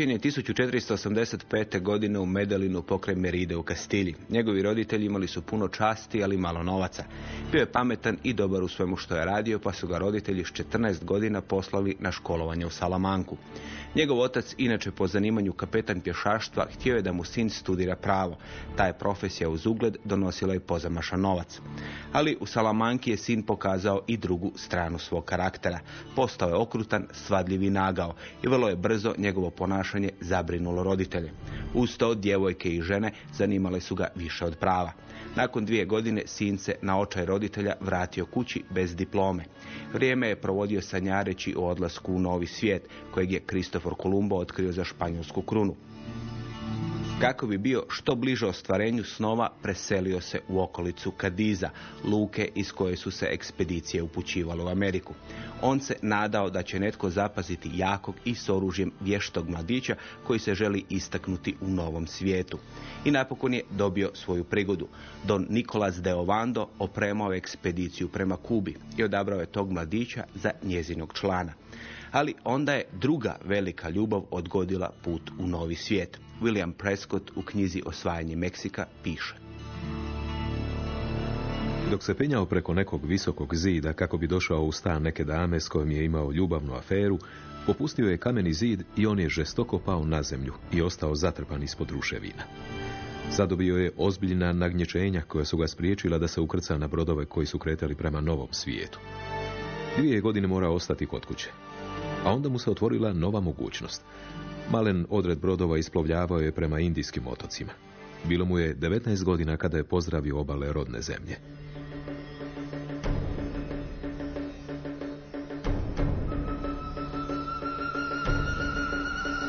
Rođen je 1485. godine u Medellinu pokraj Meride u Kastilji. Njegovi roditelji imali su puno časti, ali malo novaca. Bio je pametan i dobar u svemu što je radio, pa su ga roditelji s 14 godina poslali na školovanje u Salamanku. Njegov otac, inače po zanimanju kapetan pješaštva, htio je da mu sin studira pravo. Ta je profesija uz ugled donosila i pozamašan novac. Ali u Salamanki je sin pokazao i drugu stranu svog karaktera. Postao je okrutan, svadljiv i nagao i vrlo je brzo njegovo ponašanje zabrinulo roditelje. Uz to djevojke i žene zanimale su ga više od prava. Nakon dvije godine sin se na očaj roditelja vratio kući bez diplome. Vrijeme je provodio sanjareći o odlasku u novi svijet, kojeg je Kristofor Kolumbo otkrio za španjolsku krunu. Kako bi bio što bliže ostvarenju snova, preselio se u okolicu Kadiza, luke iz koje su se ekspedicije upućivale u Ameriku. On se nadao da će netko zapaziti jakog i s oružjem vještog mladića koji se želi istaknuti u novom svijetu. I napokon je dobio svoju prigodu. Don Nicolas de Ovando opremao ekspediciju prema Kubi i odabrao je tog mladića za njezinog člana. Ali onda je druga velika ljubav odgodila put u novi svijet. William Prescott u knjizi Osvajanje Meksika piše. Dok se penjao preko nekog visokog zida kako bi došao u stan neke dame s kojom je imao ljubavnu aferu, popustio je kameni zid i on je žestoko pao na zemlju i ostao zatrpan ispod ruševina. Zadobio je ozbiljna nagnječenja koja su ga spriječila da se ukrca na brodove koji su kretali prema novom svijetu. Dvije godine mora ostati kod kuće. A onda mu se otvorila nova mogućnost. Malen odred brodova isplovljavao je prema indijskim otocima. Bilo mu je 19 godina kada je pozdravio obale rodne zemlje.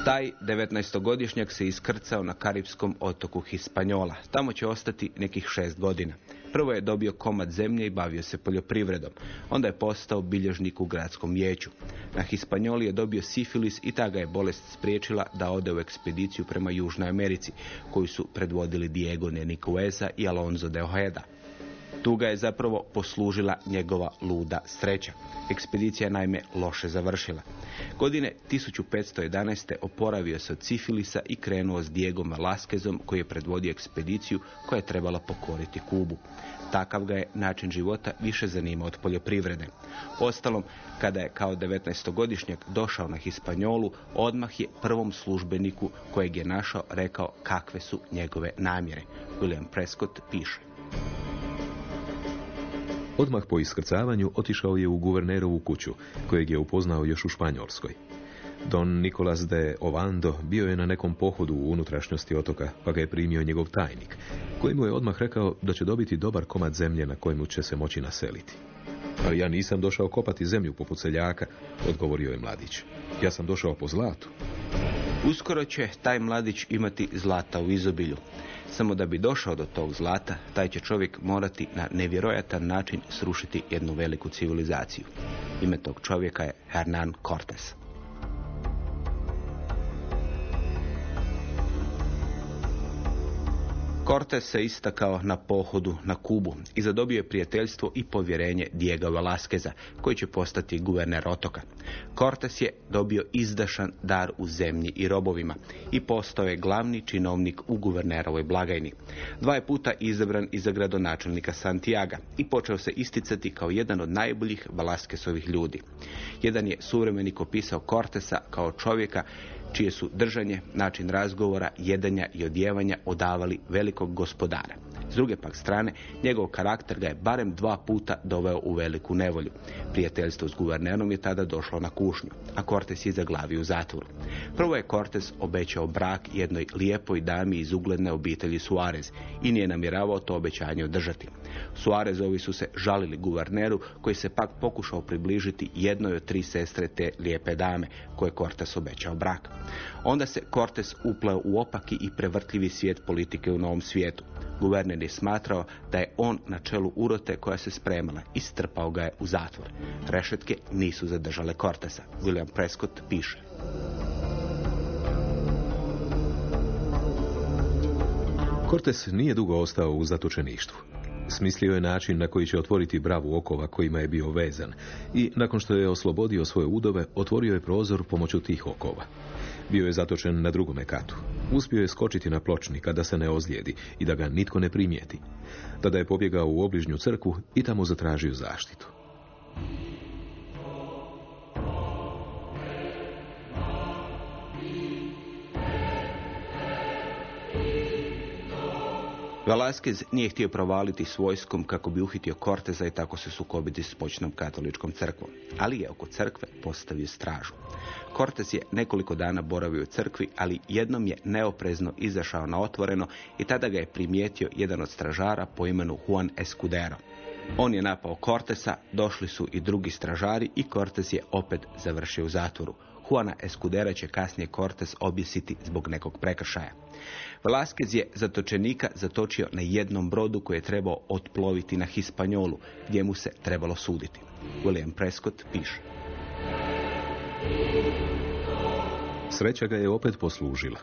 Taj 19-godišnjak se iskrcao na karipskom otoku Hispanjola. Tamo će ostati nekih šest godina. Prvo je dobio komad zemlje i bavio se poljoprivredom. Onda je postao bilježnik u gradskom vijeću. Na Hispanjoli je dobio sifilis i ta ga je bolest spriječila da ode u ekspediciju prema Južnoj Americi, koju su predvodili Diego Nenicueza i Alonso de Ojeda. Tu ga je zapravo poslužila njegova luda sreća. Ekspedicija je naime loše završila. Godine 1511. oporavio se od sifilisa i krenuo s Diegom Velasquezom koji je predvodio ekspediciju koja je trebala pokoriti Kubu. Takav ga je način života više zanimao od poljoprivrede. Ostalom, kada je kao 19-godišnjak došao na Hispanjolu, odmah je prvom službeniku kojeg je našao rekao kakve su njegove namjere. William Prescott piše. Odmah po iskrcavanju otišao je u guvernerovu kuću, kojeg je upoznao još u Španjolskoj. Don Nicolas de Ovando bio je na nekom pohodu u unutrašnjosti otoka, pa ga je primio njegov tajnik, koji mu je odmah rekao da će dobiti dobar komad zemlje na kojemu će se moći naseliti. Ali ja nisam došao kopati zemlju poput seljaka, odgovorio je mladić. Ja sam došao po zlatu. Uskoro će taj mladić imati zlata u izobilju. Samo da bi došao do tog zlata, taj će čovjek morati na nevjerojatan način srušiti jednu veliku civilizaciju. Ime tog čovjeka je Hernan Cortes. Cortes se istakao na pohodu na Kubu i zadobio je prijateljstvo i povjerenje Diego Velasqueza, koji će postati guverner otoka. Cortes je dobio izdašan dar u zemlji i robovima i postao je glavni činovnik u guvernerovoj blagajni. Dva je puta izabran i za gradonačelnika Santiaga i počeo se isticati kao jedan od najboljih Velasquezovih ljudi. Jedan je suvremenik opisao Cortesa kao čovjeka čije su držanje, način razgovora, jedanja i odjevanja odavali velikog gospodara. S druge pak strane, njegov karakter ga je barem dva puta doveo u veliku nevolju. Prijateljstvo s guvernerom je tada došlo na kušnju, a Cortes je zaglavio u zatvoru. Prvo je Cortes obećao brak jednoj lijepoj dami iz ugledne obitelji Suarez i nije namjeravao to obećanje održati. Suarezovi su se žalili guverneru koji se pak pokušao približiti jednoj od tri sestre te lijepe dame koje Cortes obećao brak. Onda se Cortes upleo u opaki i prevrtljivi svijet politike u novom svijetu. Guverner je smatrao da je on na čelu urote koja se spremala i strpao ga je u zatvor. Rešetke nisu zadržale Cortesa. William Prescott piše. Cortes nije dugo ostao u zatočeništvu. Smislio je način na koji će otvoriti bravu okova kojima je bio vezan i nakon što je oslobodio svoje udove, otvorio je prozor pomoću tih okova. Bio je zatočen na drugome katu. Uspio je skočiti na pločnik kada se ne ozlijedi i da ga nitko ne primijeti. Tada je pobjegao u obližnju crku i tamo zatražio zaštitu. Velasquez nije htio provaliti s vojskom kako bi uhitio Corteza i tako se sukobiti s počnom katoličkom crkvom, ali je oko crkve postavio stražu. Cortez je nekoliko dana boravio u crkvi, ali jednom je neoprezno izašao na otvoreno i tada ga je primijetio jedan od stražara po imenu Juan Escudero. On je napao Cortesa, došli su i drugi stražari i Cortes je opet završio u zatvoru. Juana Escudera će kasnije Cortes objesiti zbog nekog prekršaja. Velasquez je zatočenika zatočio na jednom brodu koji je trebao otploviti na Hispanjolu, gdje mu se trebalo suditi. William Prescott piše. Sreća ga je opet poslužila.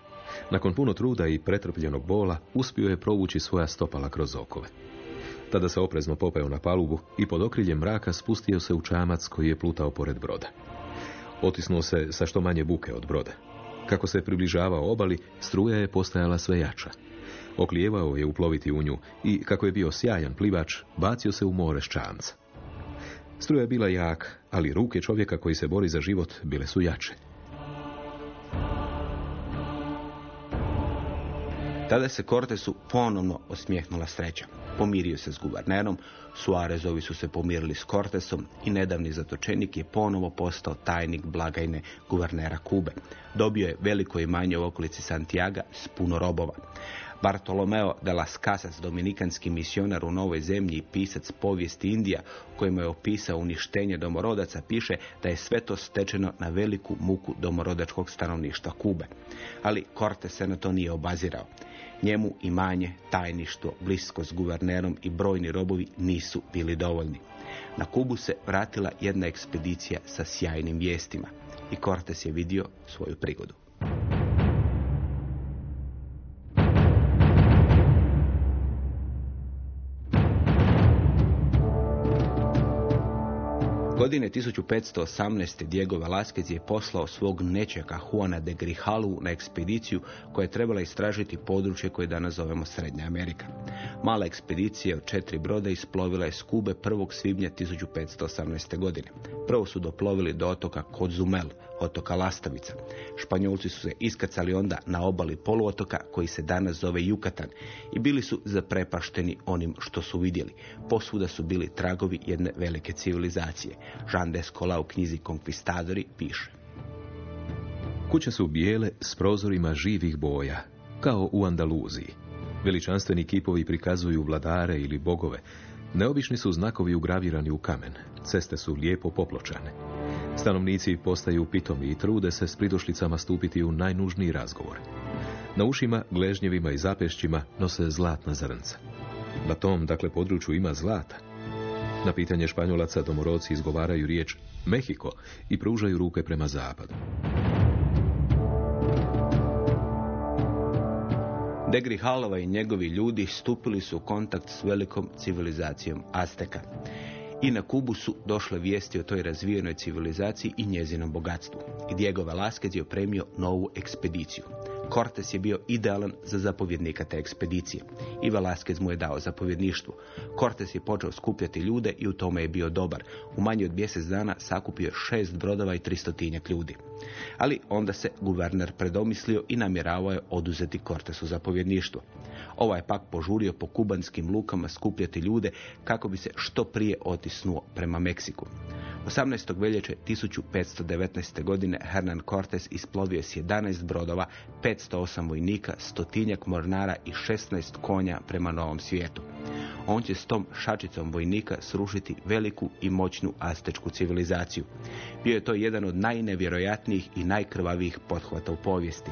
Nakon puno truda i pretrpljenog bola, uspio je provući svoja stopala kroz okove. Tada se oprezno popeo na palubu i pod okriljem mraka spustio se u čamac koji je plutao pored broda. Otisnuo se sa što manje buke od broda. Kako se približavao obali, struja je postajala sve jača. Oklijevao je uploviti u nju i, kako je bio sjajan plivač, bacio se u more ščanca. Struja je bila jak, ali ruke čovjeka koji se bori za život bile su jače. Tada se Cortesu ponovno osmijehnula sreća. Pomirio se s guvernerom, Suarezovi su se pomirili s Cortesom i nedavni zatočenik je ponovo postao tajnik blagajne guvernera Kube. Dobio je veliko imanje u okolici Santiaga s puno robova. Bartolomeo de las Casas, dominikanski misionar u Novoj zemlji i pisac povijesti Indija, kojima je opisao uništenje domorodaca, piše da je sve to stečeno na veliku muku domorodačkog stanovništva Kube. Ali Cortes se na to nije obazirao. Njemu imanje, tajništvo, blisko s guvernerom i brojni robovi nisu bili dovoljni. Na Kubu se vratila jedna ekspedicija sa sjajnim vijestima i Cortes je vidio svoju prigodu. Godine 1518. Diego Velázquez je poslao svog nečeka Juana de Grijalu na ekspediciju koja je trebala istražiti područje koje danas zovemo Srednja Amerika. Mala ekspedicija od četiri broda isplovila je s Kube 1. svibnja 1518. godine. Prvo su doplovili do otoka Cozumel, otoka Lastavica. Španjolci su se iskrcali onda na obali poluotoka koji se danas zove Jukatan i bili su zaprepašteni onim što su vidjeli. Posvuda su bili tragovi jedne velike civilizacije. Jean Descola u knjizi Konkvistadori piše. Kuće su bijele s prozorima živih boja, kao u Andaluziji. Veličanstveni kipovi prikazuju vladare ili bogove. Neobični su znakovi ugravirani u kamen. Ceste su lijepo popločane. Stanovnici postaju pitomi i trude se s pridošlicama stupiti u najnužniji razgovor. Na ušima, gležnjevima i zapešćima nose zlatna zrnca. Na tom, dakle, području ima zlata. Na pitanje španjolaca domoroci izgovaraju riječ Mehiko i pružaju ruke prema zapadu. De Grijalova i njegovi ljudi stupili su u kontakt s velikom civilizacijom Azteka. I na Kubu su došle vijesti o toj razvijenoj civilizaciji i njezinom bogatstvu. Diego Velázquez je opremio novu ekspediciju. Cortes je bio idealan za zapovjednika te ekspedicije. I Velázquez mu je dao zapovjedništvo. Cortes je počeo skupljati ljude i u tome je bio dobar. U manje od mjesec dana sakupio šest brodova i tristotinjak ljudi. Ali onda se guverner predomislio i namjeravao je oduzeti Cortesu zapovjedništvo. Ovaj je pak požurio po kubanskim lukama skupljati ljude kako bi se što prije otisnuo prema Meksiku. 18. veljače 1519. godine Hernan Cortes isplovio s 11 brodova, 508 vojnika, stotinjak mornara i 16 konja prema Novom svijetu. On će s tom šačicom vojnika srušiti veliku i moćnu astečku civilizaciju. Bio je to jedan od najnevjerojatnijih i najkrvavijih pothvata u povijesti.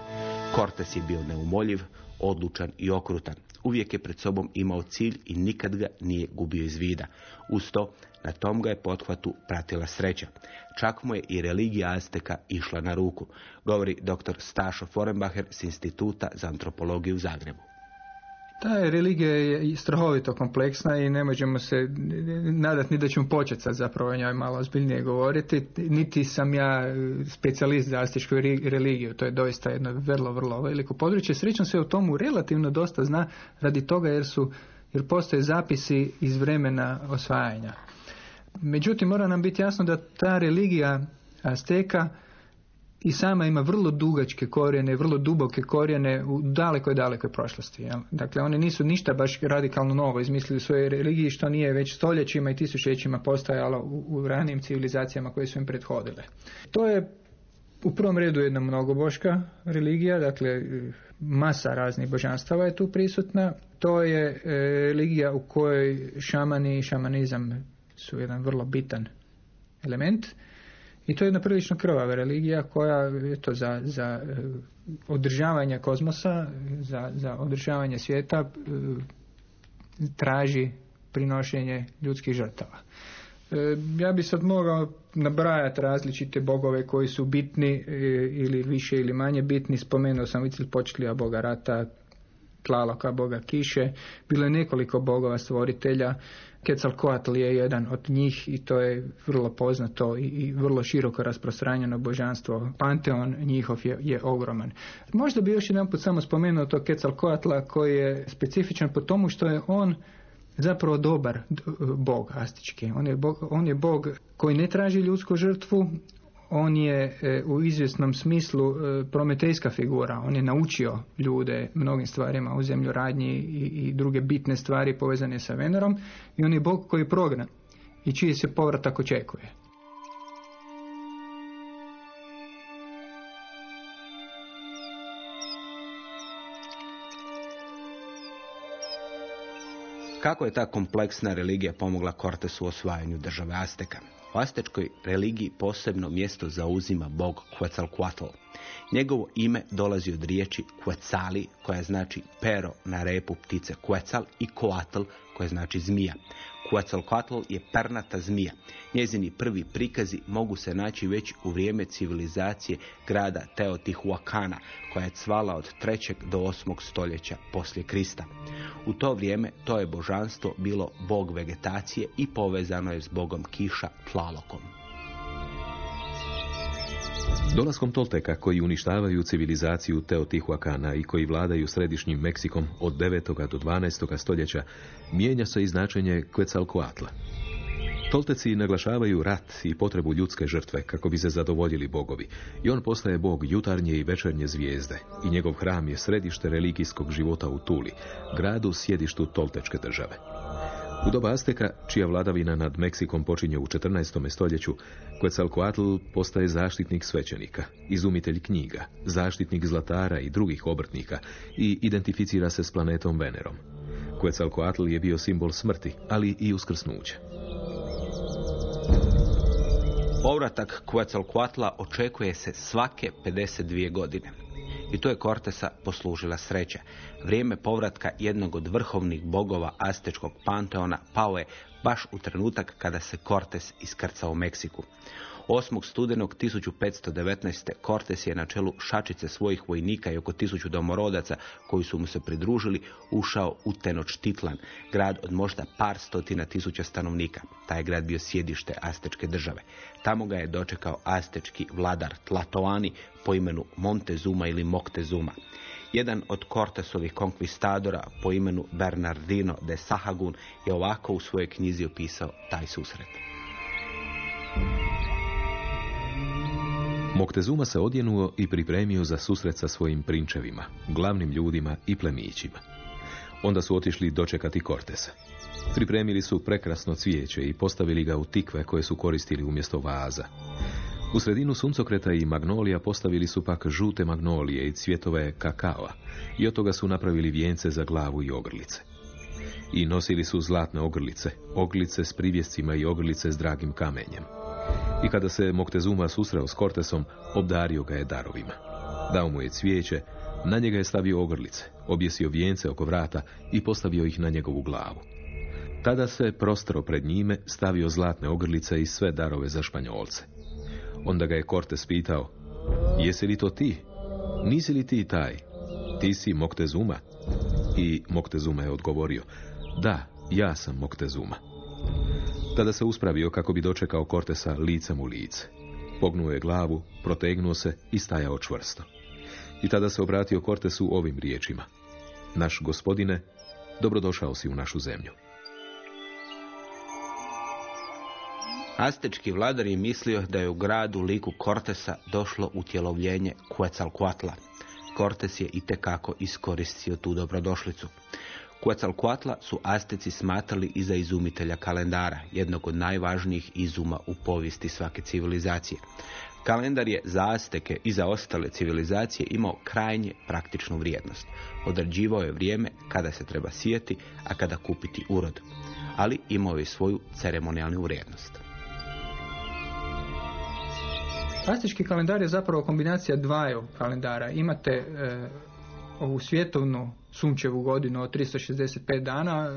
Cortes je bio neumoljiv, odlučan i okrutan. Uvijek je pred sobom imao cilj i nikad ga nije gubio iz vida. Uz to, na tom ga je pothvatu pratila sreća. Čak mu je i religija Azteka išla na ruku, govori dr. Stašo Forenbacher s Instituta za antropologiju u Zagrebu. Ta religija je strahovito kompleksna i ne možemo se nadati ni da ćemo početi sad zapravo o njoj malo ozbiljnije govoriti. Niti sam ja specijalist za astičku religiju, to je doista jedno vrlo, vrlo veliko područje. Srećom se o tomu relativno dosta zna radi toga jer su jer postoje zapisi iz vremena osvajanja. Međutim, mora nam biti jasno da ta religija Azteka i sama ima vrlo dugačke korijene, vrlo duboke korijene u dalekoj, dalekoj prošlosti. Jel? Dakle, oni nisu ništa baš radikalno novo izmislili u svojoj religiji, što nije već stoljećima i tisućećima postojalo u, u ranijim civilizacijama koje su im prethodile. To je u prvom redu jedna mnogoboška religija, dakle masa raznih božanstava je tu prisutna. To je e, religija u kojoj šamani i šamanizam su jedan vrlo bitan element. I to je jedna prilično krvava religija koja to za, za e, održavanje kozmosa, za, za održavanje svijeta e, traži prinošenje ljudskih žrtava. E, ja bi sad mogao nabrajati različite bogove koji su bitni ili više ili manje bitni. Spomenuo sam Vicil boga rata, Tlaloka, boga kiše. Bilo je nekoliko bogova stvoritelja Quetzalcoatl je jedan od njih i to je vrlo poznato i, vrlo široko rasprostranjeno božanstvo. Panteon njihov je, je ogroman. Možda bi još jedan put samo spomenuo to Quetzalcoatla koji je specifičan po tomu što je on zapravo dobar bog astički. On je bog, on je bog koji ne traži ljudsku žrtvu, on je e, u izvjesnom smislu e, prometejska figura. On je naučio ljude mnogim stvarima u zemlju radnji i, i druge bitne stvari povezane sa Venerom i on je Bog koji je prognan i čiji se povratak očekuje. Kako je ta kompleksna religija pomogla Cortesu u osvajanju države Azteka? U astečkoj religiji posebno mjesto zauzima bog Quetzalcoatl. Njegovo ime dolazi od riječi Quetzali, koja znači pero na repu ptice Quetzal i Coatl, koja znači zmija. Quetzalcoatl je pernata zmija. Njezini prvi prikazi mogu se naći već u vrijeme civilizacije grada Teotihuacana, koja je cvala od 3. do 8. stoljeća poslije Krista. U to vrijeme to je božanstvo bilo bog vegetacije i povezano je s bogom kiša Tlalokom. Dolaskom Tolteka koji uništavaju civilizaciju Teotihuacana i koji vladaju središnjim Meksikom od 9. do 12. stoljeća, mijenja se i značenje Quetzalcoatla. Tolteci naglašavaju rat i potrebu ljudske žrtve kako bi se zadovoljili bogovi i on postaje bog jutarnje i večernje zvijezde i njegov hram je središte religijskog života u Tuli, gradu sjedištu Toltečke države. U doba Azteka, čija vladavina nad Meksikom počinje u 14. stoljeću, Quetzalcoatl postaje zaštitnik svećenika, izumitelj knjiga, zaštitnik zlatara i drugih obrtnika i identificira se s planetom Venerom. Quetzalcoatl je bio simbol smrti, ali i uskrsnuća. Povratak Quetzalcoatla očekuje se svake 52 godine. I to je Cortesa poslužila sreća. Vrijeme povratka jednog od vrhovnih bogova Astečkog panteona pao je baš u trenutak kada se Cortes iskrcao u Meksiku. 8. studenog 1519. Cortes je na čelu šačice svojih vojnika i oko tisuću domorodaca koji su mu se pridružili ušao u Tenochtitlan, grad od možda par stotina tisuća stanovnika. Taj grad bio sjedište Astečke države. Tamo ga je dočekao astečki vladar Tlatoani po imenu Montezuma ili Moctezuma. Jedan od Cortesovih konkvistadora po imenu Bernardino de Sahagun je ovako u svojoj knjizi opisao taj susret. Moktezuma se odjenuo i pripremio za susret sa svojim prinčevima, glavnim ljudima i plemićima. Onda su otišli dočekati Kortesa. Pripremili su prekrasno cvijeće i postavili ga u tikve koje su koristili umjesto vaza. U sredinu suncokreta i magnolija postavili su pak žute magnolije i cvjetove kakava i od toga su napravili vijence za glavu i ogrlice. I nosili su zlatne ogrlice, ogrlice s privjescima i ogrlice s dragim kamenjem. I kada se Moktezuma susreo s Kortesom, obdario ga je darovima. Dao mu je cvijeće, na njega je stavio ogrlice, objesio vijence oko vrata i postavio ih na njegovu glavu. Tada se prostro pred njime stavio zlatne ogrlice i sve darove za španjolce. Onda ga je Kortes pitao, jesi li to ti? Nisi li ti taj? Ti si Moktezuma? I Moktezuma je odgovorio, da, ja sam Moktezuma. Tada se uspravio kako bi dočekao Kortesa licem u lice. Pognuo je glavu, protegnuo se i stajao čvrsto. I tada se obratio Kortesu ovim riječima. Naš gospodine, dobrodošao si u našu zemlju. Astečki vladar je mislio da je u gradu liku Kortesa došlo utjelovljenje Quetzalcoatla. Kortes je itekako iskoristio tu dobrodošlicu. Quetzalcoatla su Asteci smatrali i za izumitelja kalendara, jednog od najvažnijih izuma u povijesti svake civilizacije. Kalendar je za Azteke i za ostale civilizacije imao krajnje praktičnu vrijednost. Određivao je vrijeme kada se treba sijeti, a kada kupiti urod. Ali imao je svoju ceremonijalnu vrijednost. Aztečki kalendar je zapravo kombinacija dvaju kalendara. Imate e, ovu svjetovnu sunčevu godinu od 365 dana,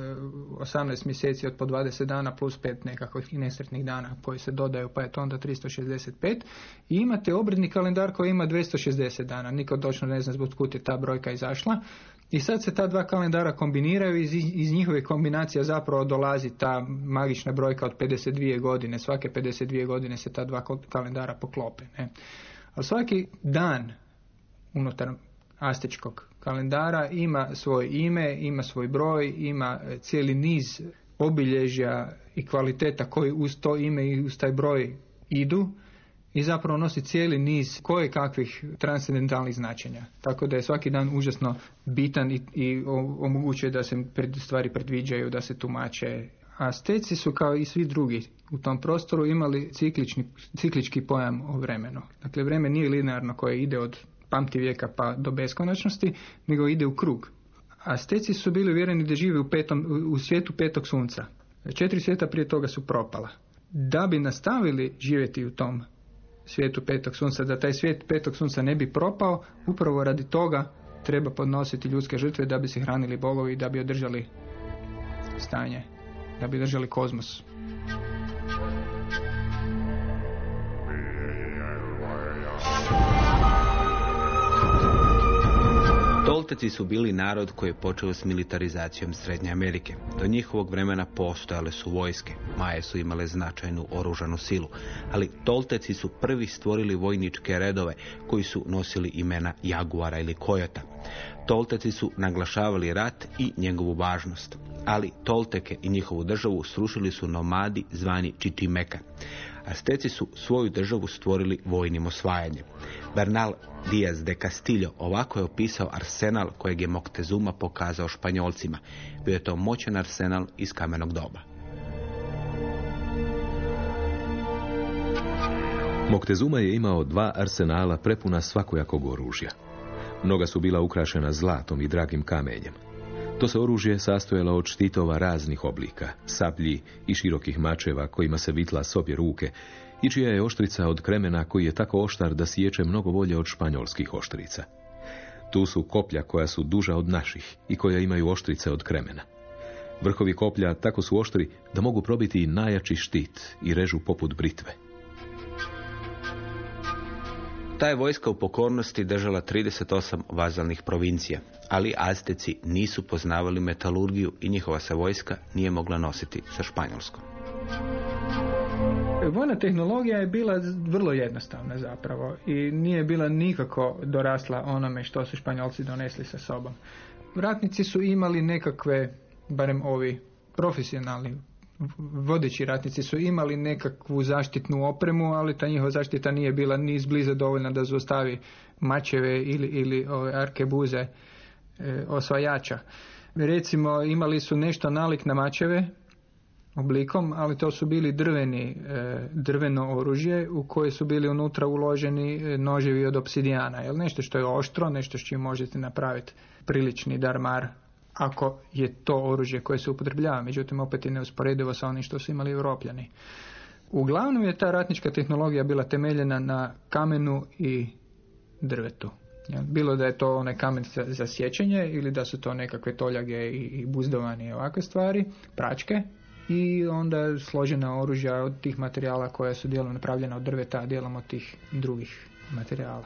18 mjeseci od po 20 dana plus 5 nekakvih nesretnih dana koji se dodaju pa je to onda 365 i imate obredni kalendar koji ima 260 dana, niko točno ne zna zbog kud je ta brojka izašla i sad se ta dva kalendara kombiniraju i iz, iz njihove kombinacija zapravo dolazi ta magična brojka od 52 godine, svake 52 godine se ta dva kalendara poklope. Ne? A svaki dan unutar astečkog kalendara ima svoje ime, ima svoj broj, ima e, cijeli niz obilježja i kvaliteta koji uz to ime i uz taj broj idu i zapravo nosi cijeli niz koje kakvih transcendentalnih značenja. Tako da je svaki dan užasno bitan i, i omogućuje da se pred, stvari predviđaju, da se tumače. A steci su kao i svi drugi u tom prostoru imali ciklični, ciklički pojam o vremenu. Dakle, vreme nije linearno koje ide od pamti vijeka pa do beskonačnosti, nego ide u krug. A steci su bili uvjereni da žive u, petom, u svijetu petog sunca. Četiri svijeta prije toga su propala. Da bi nastavili živjeti u tom svijetu petog sunca, da taj svijet petog sunca ne bi propao, upravo radi toga treba podnositi ljudske žrtve da bi se hranili bogovi i da bi održali stanje, da bi držali kozmos. Tolteci su bili narod koji je počeo s militarizacijom Srednje Amerike. Do njihovog vremena postojale su vojske. Maje su imale značajnu oružanu silu. Ali Tolteci su prvi stvorili vojničke redove koji su nosili imena Jaguara ili Kojota. Tolteci su naglašavali rat i njegovu važnost. Ali Tolteke i njihovu državu srušili su nomadi zvani Čitimeka. Asteci su svoju državu stvorili vojnim osvajanjem. Bernal Diaz de Castillo ovako je opisao arsenal kojeg je Moctezuma pokazao Španjolcima. Bio je to moćan arsenal iz kamenog doba. Moktezuma je imao dva arsenala prepuna svakojakog oružja. Mnoga su bila ukrašena zlatom i dragim kamenjem. To se oružje sastojalo od štitova raznih oblika, sablji i širokih mačeva kojima se vitla s obje ruke i čija je oštrica od kremena koji je tako oštar da sječe mnogo bolje od španjolskih oštrica. Tu su koplja koja su duža od naših i koja imaju oštrice od kremena. Vrhovi koplja tako su oštri da mogu probiti i najjači štit i režu poput britve. Ta je vojska u pokornosti držala 38 vazalnih provincija, ali Azteci nisu poznavali metalurgiju i njihova se vojska nije mogla nositi sa Španjolskom. Vojna tehnologija je bila vrlo jednostavna zapravo i nije bila nikako dorasla onome što su Španjolci donesli sa sobom. Ratnici su imali nekakve, barem ovi profesionalni vodeći ratnici su imali nekakvu zaštitnu opremu, ali ta njihova zaštita nije bila ni izbliza dovoljna da zaustavi mačeve ili, ili ove arkebuze e, osvajača. Recimo imali su nešto nalik na mačeve oblikom, ali to su bili drveni, e, drveno oružje u koje su bili unutra uloženi e, noževi od obsidijana. Jel nešto što je oštro, nešto čim možete napraviti prilični darmar ako je to oružje koje se upotrebljava, međutim opet je neusporedivo sa onim što su imali europljani. Uglavnom je ta ratnička tehnologija bila temeljena na kamenu i drvetu. Bilo da je to onaj kamen za sjećanje ili da su to nekakve toljage i buzdovani i ovakve stvari, pračke i onda složena oružja od tih materijala koja su dijelom napravljena od drveta, a dijelom od tih drugih materijala.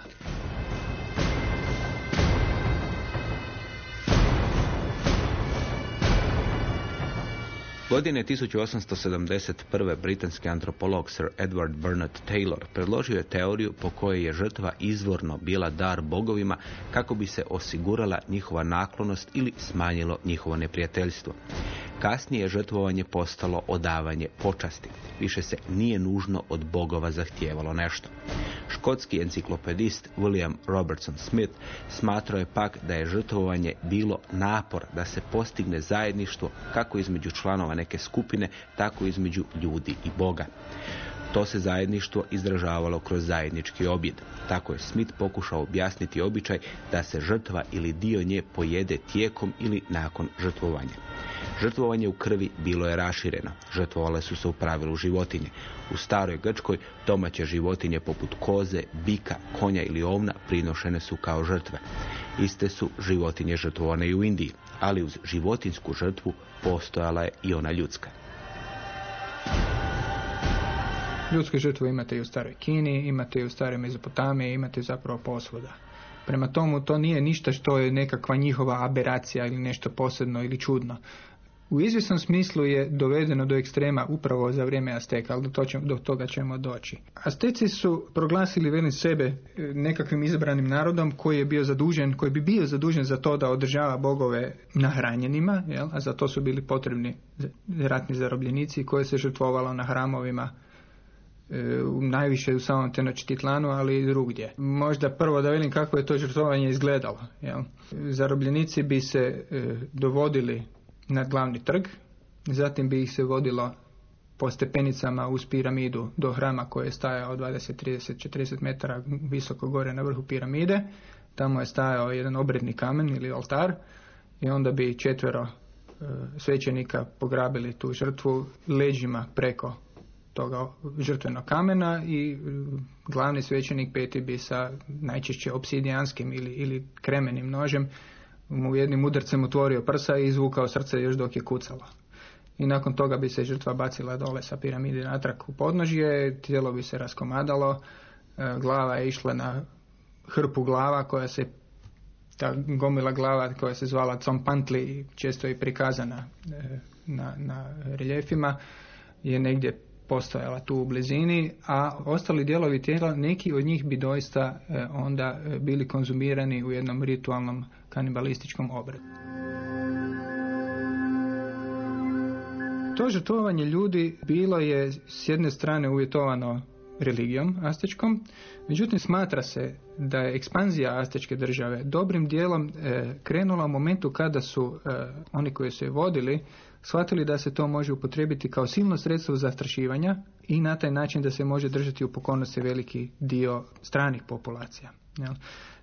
Godine 1871. britanski antropolog Sir Edward Bernard Taylor predložio je teoriju po kojoj je žrtva izvorno bila dar bogovima kako bi se osigurala njihova naklonost ili smanjilo njihovo neprijateljstvo. Kasnije je žrtvovanje postalo odavanje počasti. Više se nije nužno od bogova zahtijevalo nešto. Škotski enciklopedist William Robertson Smith smatrao je pak da je žrtvovanje bilo napor da se postigne zajedništvo kako između članova neke skupine, tako između ljudi i Boga. To se zajedništvo izražavalo kroz zajednički objed. Tako je Smith pokušao objasniti običaj da se žrtva ili dio nje pojede tijekom ili nakon žrtvovanja. Žrtvovanje u krvi bilo je rašireno. Žrtvovale su se u pravilu životinje. U staroj Grčkoj domaće životinje poput koze, bika, konja ili ovna prinošene su kao žrtve. Iste su životinje žrtvovane i u Indiji, ali uz životinsku žrtvu postojala je i ona ljudska. Ljudske žrtve imate i u staroj Kini, imate i u staroj Mezopotamiji, imate zapravo posvuda. Prema tomu to nije ništa što je nekakva njihova aberacija ili nešto posebno ili čudno. U izvjesnom smislu je dovedeno do ekstrema upravo za vrijeme Azteka, ali do, to do toga ćemo doći. Azteci su proglasili velim sebe e, nekakvim izabranim narodom koji je bio zadužen, koji bi bio zadužen za to da održava bogove nahranjenima, jel? a za to su bili potrebni ratni zarobljenici koje se žrtvovalo na hramovima najviše u samom Tenočtitlanu, ali i drugdje. Možda prvo da vidim kako je to žrtvovanje izgledalo. Jel? Zarobljenici bi se e, dovodili na glavni trg, zatim bi ih se vodilo po stepenicama uz piramidu do hrama koji je stajao 20, 30, 40 metara visoko gore na vrhu piramide. Tamo je stajao jedan obredni kamen ili oltar i onda bi četvero e, svećenika pograbili tu žrtvu leđima preko toga žrtvenog kamena i e, glavni svećenik peti bi sa najčešće obsidijanskim ili, ili kremenim nožem mu jednim udarcem otvorio prsa i izvukao srce još dok je kucalo. I nakon toga bi se žrtva bacila dole sa piramide natrag u podnožje, tijelo bi se raskomadalo, e, glava je išla na hrpu glava koja se ta gomila glava koja se zvala Compantli, često je prikazana e, na, na reljefima, je negdje postojala tu u blizini, a ostali dijelovi tijela, neki od njih bi doista e, onda bili konzumirani u jednom ritualnom kanibalističkom obradu. To žrtvovanje ljudi bilo je s jedne strane uvjetovano religijom astečkom, međutim smatra se da je ekspanzija astečke države dobrim dijelom e, krenula u momentu kada su e, oni koji su je vodili shvatili da se to može upotrijebiti kao silno sredstvo zastrašivanja i na taj način da se može držati u pokornosti veliki dio stranih populacija. Jel?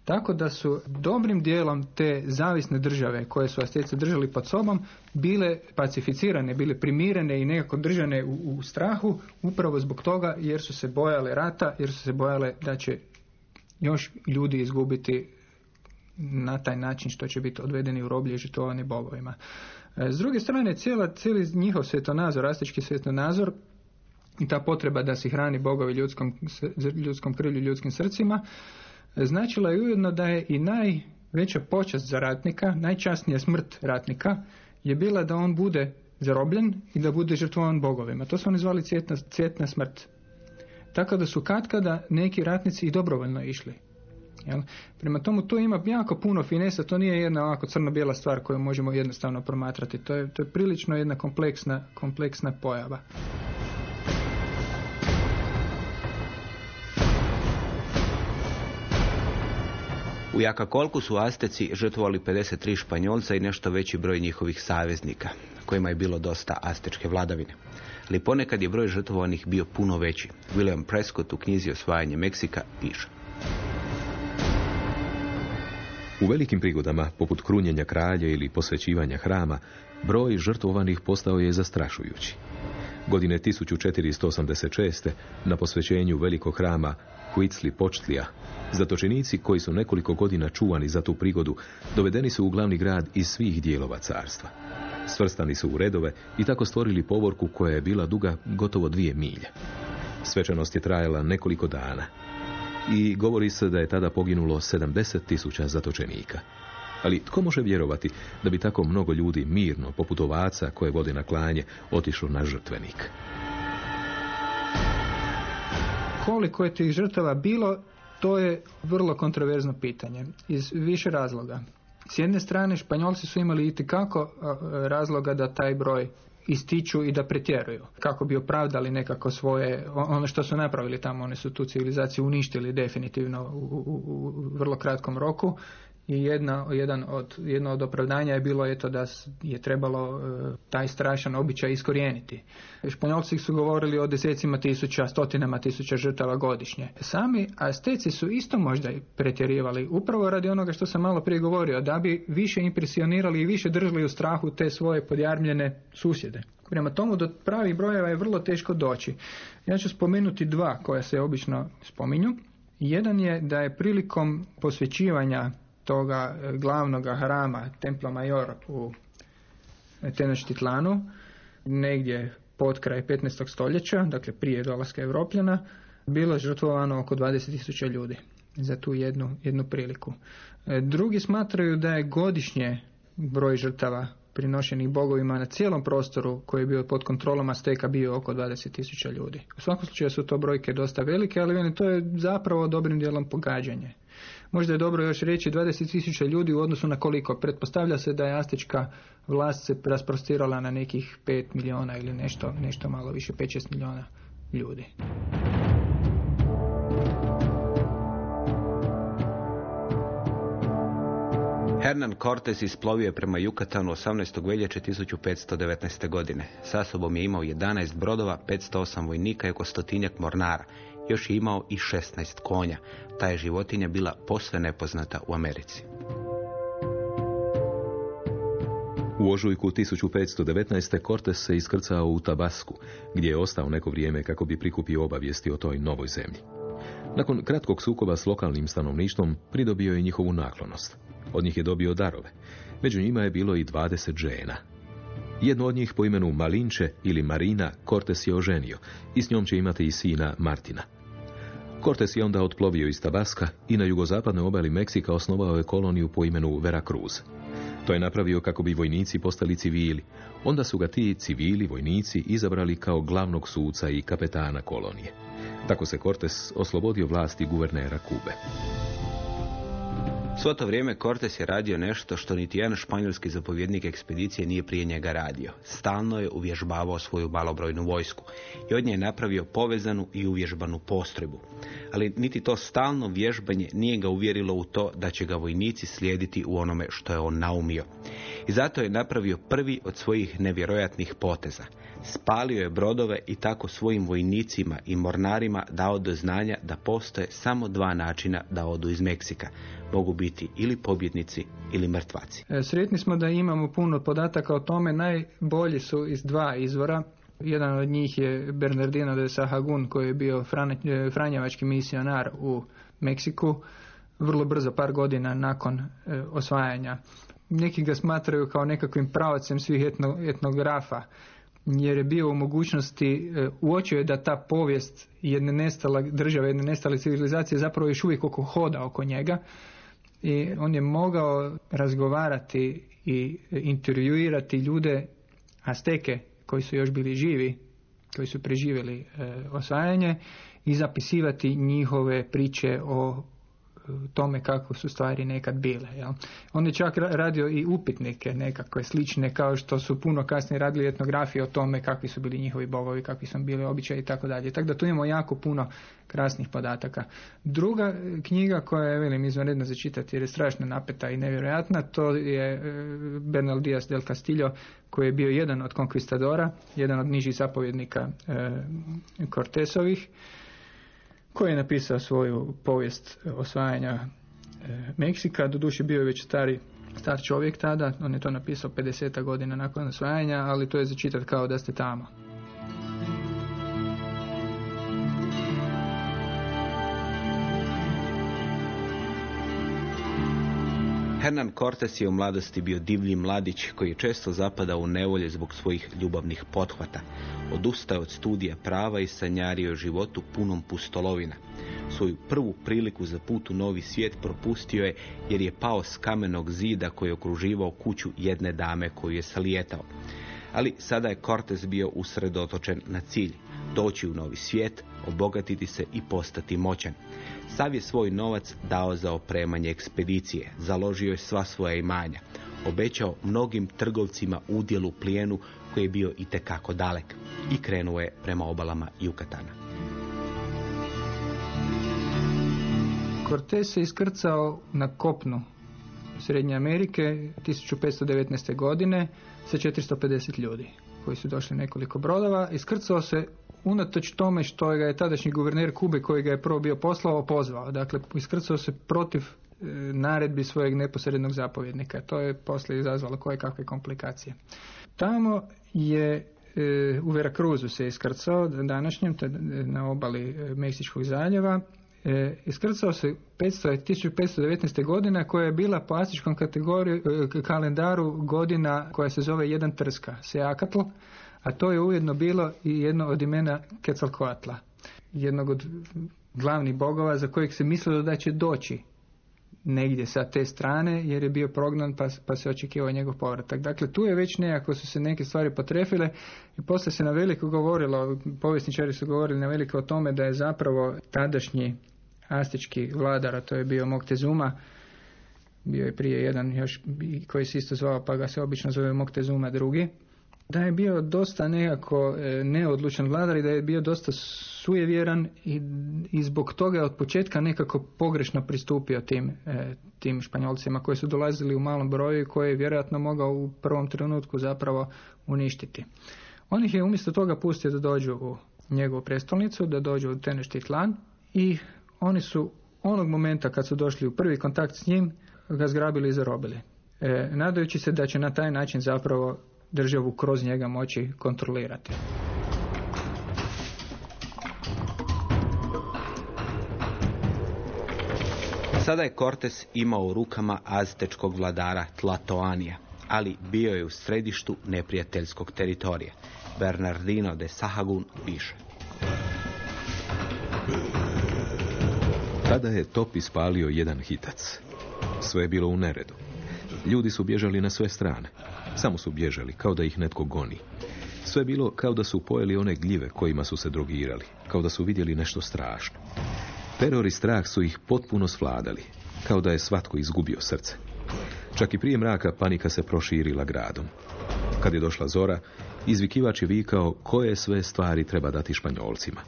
Tako da su dobrim dijelom te zavisne države koje su Asteci držali pod sobom bile pacificirane, bile primirene i nekako držane u, u strahu upravo zbog toga jer su se bojale rata, jer su se bojale da će još ljudi izgubiti na taj način što će biti odvedeni u roblje i žrtvovani bogovima. E, s druge strane, cijela, cijeli njihov svjetonazor, astički svjetonazor, i ta potreba da se hrani bogovi ljudskom, ljudskom krvlju, ljudskim srcima, značila je ujedno da je i najveća počast za ratnika, najčasnija smrt ratnika, je bila da on bude zarobljen i da bude žrtvovan bogovima. To su oni zvali cvjetna, cvjetna smrt. Tako da su katkada neki ratnici i dobrovoljno išli. Jel? Prema tomu tu ima jako puno finesa, to nije jedna ovako crno-bijela stvar koju možemo jednostavno promatrati. To je, to je prilično jedna kompleksna, kompleksna pojava. U Jakakolku su Asteci žrtvovali 53 Španjolca i nešto veći broj njihovih saveznika, kojima je bilo dosta astečke vladavine. Ali ponekad je broj žrtvovanih bio puno veći. William Prescott u knjizi Osvajanje Meksika piše. U velikim prigodama, poput krunjenja kralja ili posvećivanja hrama, broj žrtvovanih postao je zastrašujući. Godine 1486. na posvećenju velikog hrama Huicli Počtlija, zatočenici koji su nekoliko godina čuvani za tu prigodu, dovedeni su u glavni grad iz svih dijelova carstva. Svrstani su u redove i tako stvorili povorku koja je bila duga gotovo dvije milje. Svečanost je trajala nekoliko dana i govori se da je tada poginulo 70 tisuća zatočenika. Ali tko može vjerovati da bi tako mnogo ljudi mirno, poput ovaca koje vode na klanje, otišlo na žrtvenik? Koliko je tih žrtava bilo, to je vrlo kontroverzno pitanje iz više razloga. S jedne strane, Španjolci su imali i kako razloga da taj broj ističu i da pretjeruju. Kako bi opravdali nekako svoje, ono što su napravili tamo, oni su tu civilizaciju uništili definitivno u, u, u vrlo kratkom roku i jedna, jedan od, jedno od opravdanja je bilo eto da je trebalo e, taj strašan običaj iskorijeniti. Španjolci su govorili o desecima tisuća, stotinama tisuća žrtava godišnje. Sami Asteci su isto možda pretjerivali, upravo radi onoga što sam malo prije govorio, da bi više impresionirali i više držali u strahu te svoje podjarmljene susjede. Prema tomu do pravih brojeva je vrlo teško doći. Ja ću spomenuti dva koja se obično spominju. Jedan je da je prilikom posvećivanja toga e, glavnog hrama Templo Major u Tenoštitlanu, negdje pod kraj 15. stoljeća, dakle prije dolaska Evropljana, bilo žrtvovano oko 20.000 ljudi za tu jednu, jednu priliku. E, drugi smatraju da je godišnje broj žrtava prinošenih bogovima na cijelom prostoru koji je bio pod kontrolom Azteka bio oko 20.000 ljudi. U svakom slučaju su to brojke dosta velike, ali to je zapravo dobrim dijelom pogađanje. Možda je dobro još reći 20.000 ljudi u odnosu na koliko. Pretpostavlja se da je Astečka vlast se rasprostirala na nekih 5 milijuna ili nešto, nešto malo više, 5-6 milijuna ljudi. Hernan Cortes isplovio je prema Jukatanu 18. veljače 1519. godine. Sa sobom je imao 11 brodova, 508 vojnika i oko stotinjak mornara još je imao i 16 konja. Ta je životinja bila posve nepoznata u Americi. U ožujku 1519. Cortes se iskrcao u Tabasku, gdje je ostao neko vrijeme kako bi prikupio obavijesti o toj novoj zemlji. Nakon kratkog sukoba s lokalnim stanovništvom pridobio je njihovu naklonost. Od njih je dobio darove. Među njima je bilo i 20 žena. Jednu od njih po imenu Malinče ili Marina Cortes je oženio i s njom će imati i sina Martina. Cortes je onda otplovio iz Tabaska i na jugozapadnoj obali Meksika osnovao je koloniju po imenu Veracruz. To je napravio kako bi vojnici postali civili. Onda su ga ti civili vojnici izabrali kao glavnog suca i kapetana kolonije. Tako se Cortes oslobodio vlasti guvernera Kube. Svo to vrijeme Cortes je radio nešto što niti jedan španjolski zapovjednik ekspedicije nije prije njega radio. Stalno je uvježbavao svoju malobrojnu vojsku i od nje je napravio povezanu i uvježbanu postrojbu. Ali niti to stalno vježbanje nije ga uvjerilo u to da će ga vojnici slijediti u onome što je on naumio. I zato je napravio prvi od svojih nevjerojatnih poteza. Spalio je brodove i tako svojim vojnicima i mornarima dao do znanja da postoje samo dva načina da odu iz Meksika mogu biti ili pobjednici ili mrtvaci. E, sretni smo da imamo puno podataka o tome. Najbolji su iz dva izvora. Jedan od njih je Bernardino de Sahagún koji je bio e, franjevački misionar u Meksiku vrlo brzo, par godina nakon e, osvajanja. Neki ga smatraju kao nekakvim pravacem svih etno, etnografa jer je bio u mogućnosti, uočio je da ta povijest jedne nestale države, jedne nestale civilizacije zapravo još uvijek oko hoda oko njega i on je mogao razgovarati i intervjuirati ljude Azteke koji su još bili živi, koji su preživjeli e, osvajanje i zapisivati njihove priče o tome kako su stvari nekad bile. Jel? On je čak radio i upitnike nekakve slične kao što su puno kasnije radili etnografije o tome kakvi su bili njihovi bogovi, kakvi su bili običaji i tako dalje. Tako da tu imamo jako puno krasnih podataka. Druga knjiga koja je velim izvanredna za čitati jer je strašno napeta i nevjerojatna, to je e, Bernal Díaz del Castillo koji je bio jedan od konkvistadora, jedan od nižih zapovjednika e, Cortesovih koji je napisao svoju povijest osvajanja e, Meksika. Doduše bio je već stari star čovjek tada, on je to napisao 50 godina nakon osvajanja, ali to je začitati kao da ste tamo. Hernan Cortes je u mladosti bio divlji mladić koji je često zapadao u nevolje zbog svojih ljubavnih pothvata. Odustao od studija prava i sanjario životu punom pustolovina. Svoju prvu priliku za put u novi svijet propustio je jer je pao s kamenog zida koji je okruživao kuću jedne dame koju je salijetao. Ali sada je Cortes bio usredotočen na cilj, doći u novi svijet, obogatiti se i postati moćan. Sav je svoj novac dao za opremanje ekspedicije, založio je sva svoja imanja, obećao mnogim trgovcima udjelu plijenu koji je bio i tekako dalek i krenuo je prema obalama Jukatana. Cortés se iskrcao na kopnu Srednje Amerike 1519. godine sa 450 ljudi koji su došli nekoliko brodova. Iskrcao se unatoč tome što ga je tadašnji guverner Kube koji ga je prvo bio poslao pozvao. Dakle, iskrcao se protiv e, naredbi svojeg neposrednog zapovjednika. To je poslije izazvalo koje kakve komplikacije. Tamo je e, u Veracruzu se iskrcao današnjem, na obali e, Meksičkog zaljeva. Iskrcao se 500, 1519. godina koja je bila po astičkom kalendaru godina koja se zove jedan trska, Seakatl, a to je ujedno bilo i jedno od imena Quetzalcoatla, jednog od glavnih bogova za kojeg se mislilo da će doći negdje sa te strane jer je bio prognan pa, pa se očekivao njegov povratak. Dakle, tu je već nekako su se neke stvari potrefile i poslije se na veliko govorilo, povjesničari su govorili na veliko o tome da je zapravo tadašnji astički vladar, a to je bio Moctezuma, bio je prije jedan još koji se isto zvao pa ga se obično zove Moctezuma drugi, da je bio dosta nekako e, neodlučan vladar i da je bio dosta sujevjeran i, i zbog toga je od početka nekako pogrešno pristupio tim, e, tim Španjolcima koji su dolazili u malom broju i koje je vjerojatno mogao u prvom trenutku zapravo uništiti. On ih je umjesto toga pustio da dođu u njegovu prestolnicu, da dođu u Tenochtitlan i oni su onog momenta kad su došli u prvi kontakt s njim ga zgrabili i zarobili. E, nadajući se da će na taj način zapravo državu kroz njega moći kontrolirati. Sada je Cortes imao u rukama aztečkog vladara Tlatoanija, ali bio je u središtu neprijateljskog teritorija. Bernardino de Sahagún piše. Tada je top ispalio jedan hitac. Sve je bilo u neredu. Ljudi su bježali na sve strane. Samo su bježali, kao da ih netko goni. Sve bilo kao da su pojeli one gljive kojima su se drogirali, kao da su vidjeli nešto strašno. Teror i strah su ih potpuno svladali, kao da je svatko izgubio srce. Čak i prije mraka panika se proširila gradom. Kad je došla zora, izvikivač je vikao koje sve stvari treba dati španjolcima.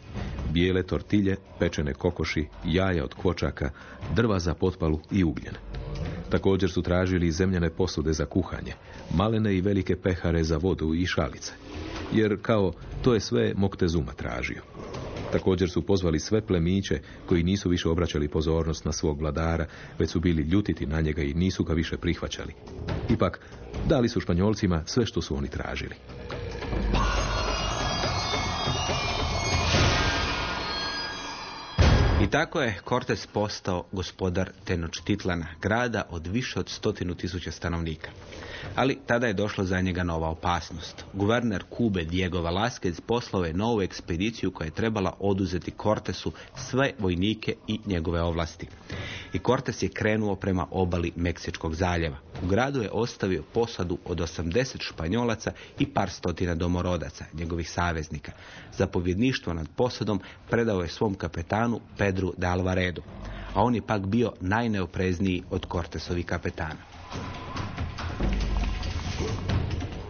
Bijele tortilje, pečene kokoši, jaja od kvočaka, drva za potpalu i ugljen. Također su tražili zemljane posude za kuhanje, malene i velike pehare za vodu i šalice. Jer kao to je sve Moktezuma tražio. Također su pozvali sve plemiće koji nisu više obraćali pozornost na svog vladara, već su bili ljutiti na njega i nisu ga više prihvaćali. Ipak, dali su španjolcima sve što su oni tražili. Tako je Cortes postao gospodar Tenochtitlana, grada od više od stotinu tisuća stanovnika. Ali tada je došla za njega nova opasnost. Guverner Kube Diego Velasquez poslao je novu ekspediciju koja je trebala oduzeti Cortesu sve vojnike i njegove ovlasti. I Cortes je krenuo prema obali Meksičkog zaljeva. U gradu je ostavio posadu od 80 španjolaca i par stotina domorodaca, njegovih saveznika. Zapovjedništvo nad posadom predao je svom kapetanu Pedru de Alvaredu, a on je pak bio najneoprezniji od Cortesovih kapetana.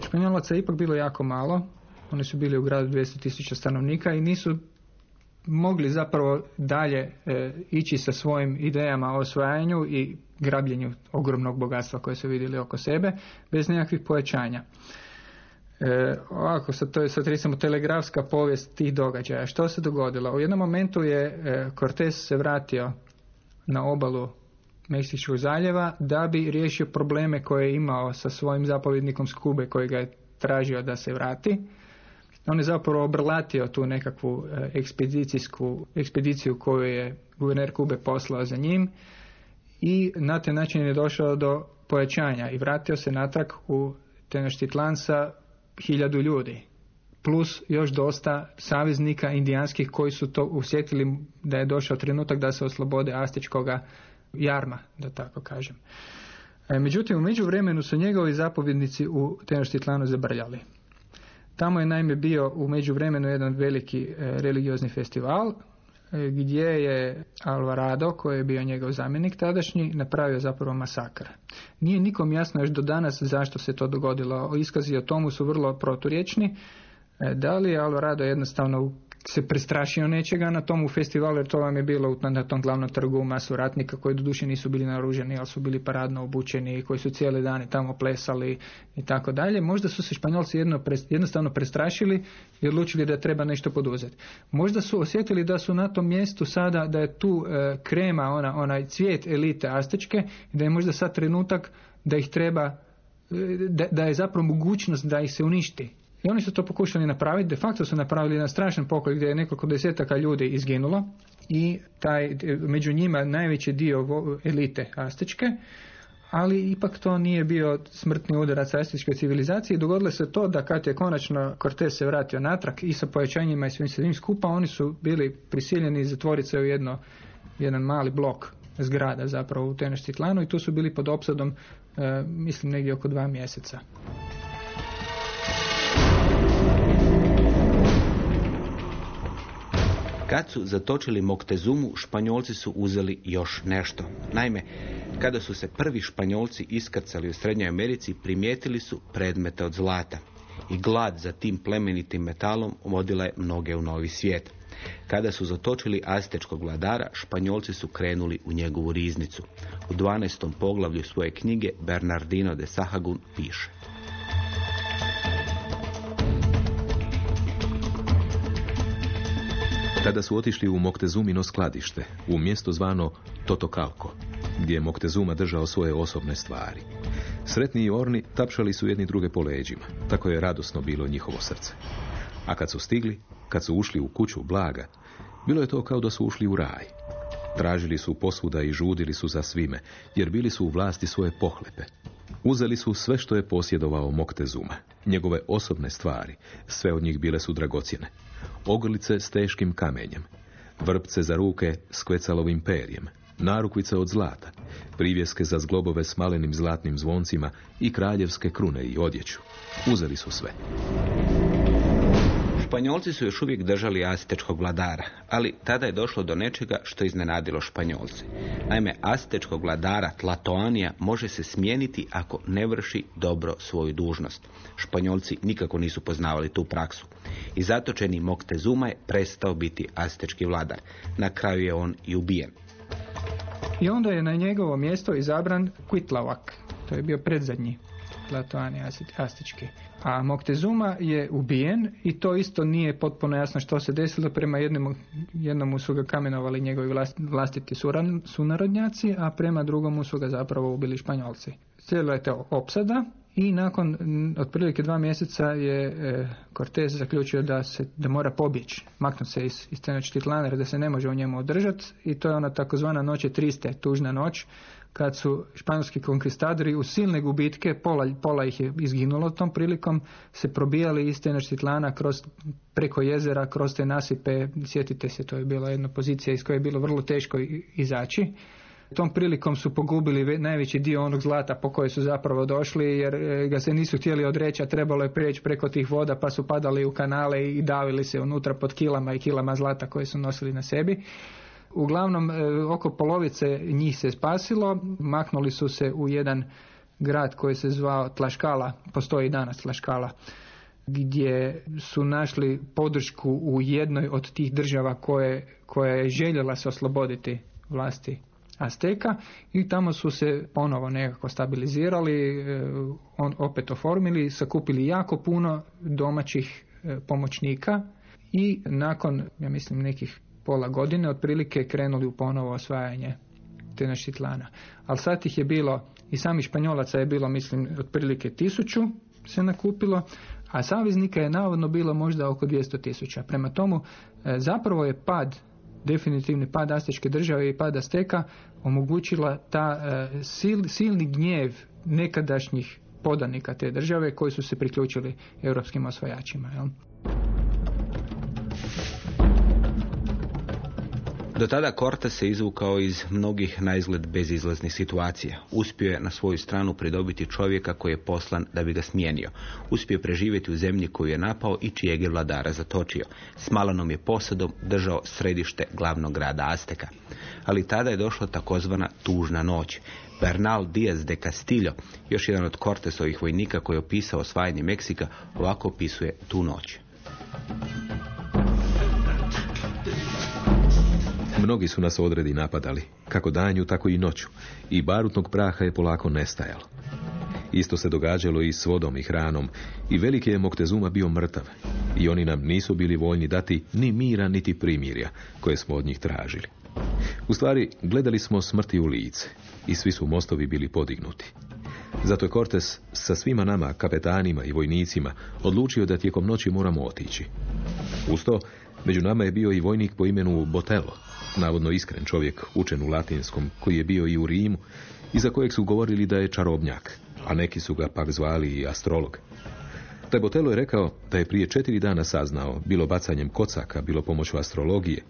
Španjolaca je ipak bilo jako malo. Oni su bili u gradu 200.000 stanovnika i nisu mogli zapravo dalje e, ići sa svojim idejama o osvajanju i grabljenju ogromnog bogatstva koje su vidjeli oko sebe bez nekakvih pojačanja. E, ovako, sad, to je sad recimo telegrafska povijest tih događaja. Što se dogodilo? U jednom momentu je e, Cortez se vratio na obalu Meksičkog zaljeva da bi riješio probleme koje je imao sa svojim zapovjednikom Skube koji ga je tražio da se vrati. On je zapravo obrlatio tu nekakvu e, ekspedicijsku ekspediciju koju je guverner Kube poslao za njim i na taj način je došao do pojačanja i vratio se natrag u Tenochtitlan sa hiljadu ljudi plus još dosta saveznika indijanskih koji su to usjetili da je došao trenutak da se oslobode Astičkoga jarma, da tako kažem. E, međutim, u međuvremenu su njegovi zapovjednici u Tenoštitlanu zabrljali. Tamo je naime bio u međuvremenu jedan veliki e, religiozni festival e, gdje je Alvarado, koji je bio njegov zamjenik tadašnji, napravio zapravo masakr. Nije nikom jasno još do danas zašto se to dogodilo. Iskazi o tomu su vrlo proturječni. Da li je Alvarado jednostavno se prestrašio nečega na tomu festivalu, jer to vam je bilo na tom glavnom trgu masu ratnika koji doduše nisu bili naoruženi, ali su bili paradno obučeni koji su cijele dane tamo plesali i tako dalje. Možda su se Španjolci jedno, jednostavno prestrašili i odlučili da treba nešto poduzeti. Možda su osjetili da su na tom mjestu sada, da je tu e, krema, ona, onaj cvijet elite Astečke da je možda sad trenutak da ih treba, e, da, da je zapravo mogućnost da ih se uništi i oni su to pokušali napraviti, de facto su napravili jedan strašan pokoj gdje je nekoliko desetaka ljudi izginulo i taj, među njima najveći dio elite Astečke, ali ipak to nije bio smrtni udarac Astečke civilizacije. Dogodilo se to da kad je konačno Cortez se vratio natrag i sa pojačanjima i svim svim skupa, oni su bili prisiljeni zatvoriti se u jedno, jedan mali blok zgrada zapravo u Tenoštitlanu i tu su bili pod opsadom, e, mislim, negdje oko dva mjeseca. Kad su zatočili Moktezumu, Španjolci su uzeli još nešto. Naime, kada su se prvi Španjolci iskrcali u Srednjoj Americi, primijetili su predmete od zlata. I glad za tim plemenitim metalom vodila je mnoge u novi svijet. Kada su zatočili aztečkog vladara, Španjolci su krenuli u njegovu riznicu. U 12. poglavlju svoje knjige Bernardino de Sahagun piše. Tada su otišli u Moktezumino skladište, u mjesto zvano Totokalko, gdje je Moktezuma držao svoje osobne stvari. Sretni i orni tapšali su jedni druge po leđima, tako je radosno bilo njihovo srce. A kad su stigli, kad su ušli u kuću blaga, bilo je to kao da su ušli u raj. Tražili su posvuda i žudili su za svime, jer bili su u vlasti svoje pohlepe. Uzeli su sve što je posjedovao Moktezuma, njegove osobne stvari, sve od njih bile su dragocjene ogrlice s teškim kamenjem, vrpce za ruke s kvecalovim perjem, narukvice od zlata, privjeske za zglobove s malenim zlatnim zvoncima i kraljevske krune i odjeću. Uzeli su sve. Španjolci su još uvijek držali astečkog vladara, ali tada je došlo do nečega što iznenadilo Španjolce. Naime, astečkog vladara Tlatoanija može se smijeniti ako ne vrši dobro svoju dužnost. Španjolci nikako nisu poznavali tu praksu. I zatočeni Moktezuma je prestao biti astečki vladar. Na kraju je on i ubijen. I onda je na njegovo mjesto izabran Kvitlavak. To je bio predzadnji Tlatoani astički. A Moktezuma je ubijen i to isto nije potpuno jasno što se desilo. Prema jednom, jednomu su ga kamenovali njegovi vlastiti sunarodnjaci, a prema drugomu su ga zapravo ubili Španjolci. Cijelo je to opsada i nakon otprilike dva mjeseca je e, Cortez zaključio da se da mora pobjeći, maknuti se iz, iz Tenochtitlana jer da se ne može u njemu održati i to je ona takozvana noće triste, tužna noć, kad su španjolski konkvistadori u silne gubitke, pola, pola ih je izginulo tom prilikom, se probijali iz Tenochtitlana kroz, preko jezera, kroz te nasipe, sjetite se, to je bila jedna pozicija iz koje je bilo vrlo teško izaći. Tom prilikom su pogubili ve- najveći dio onog zlata po koje su zapravo došli jer e, ga se nisu htjeli odreći, a trebalo je prijeći preko tih voda pa su padali u kanale i davili se unutra pod kilama i kilama zlata koje su nosili na sebi. Uglavnom, e, oko polovice njih se spasilo, maknuli su se u jedan grad koji se zvao Tlaškala, postoji danas Tlaškala, gdje su našli podršku u jednoj od tih država koje, koja je željela se osloboditi vlasti Azteka i tamo su se ponovo nekako stabilizirali, e, on, opet oformili, sakupili jako puno domaćih e, pomoćnika i nakon, ja mislim, nekih pola godine otprilike krenuli u ponovo osvajanje Tenochtitlana. Ali sad ih je bilo, i sami Španjolaca je bilo, mislim, otprilike tisuću se nakupilo, a saveznika je navodno bilo možda oko 200 tisuća. Prema tomu, e, zapravo je pad definitivni pad Astečke države i pad Azteka omogućila ta e, sil, silni gnjev nekadašnjih podanika te države koji su se priključili europskim osvajačima. Jel? Do tada Cortes se izvukao iz mnogih naizgled bezizlaznih situacija. Uspio je na svoju stranu pridobiti čovjeka koji je poslan da bi ga smijenio. Uspio je preživjeti u zemlji koju je napao i čijeg je vladara zatočio. S malanom je posadom držao središte glavnog grada Azteka. Ali tada je došla takozvana tužna noć. Bernal Diaz de Castillo, još jedan od Cortesovih vojnika koji je opisao osvajanje Meksika, ovako opisuje tu noć. Mnogi su nas odredi napadali, kako danju, tako i noću, i barutnog praha je polako nestajalo. Isto se događalo i s vodom i hranom, i veliki je Moktezuma bio mrtav, i oni nam nisu bili voljni dati ni mira, niti primirja, koje smo od njih tražili. U stvari, gledali smo smrti u lice, i svi su mostovi bili podignuti. Zato je Cortes sa svima nama, kapetanima i vojnicima, odlučio da tijekom noći moramo otići. Uz to, među nama je bio i vojnik po imenu Botello, navodno iskren čovjek, učen u latinskom, koji je bio i u Rimu i za kojeg su govorili da je čarobnjak, a neki su ga pak zvali i astrolog. Taj Botello je rekao da je prije četiri dana saznao, bilo bacanjem kocaka, bilo pomoću astrologije,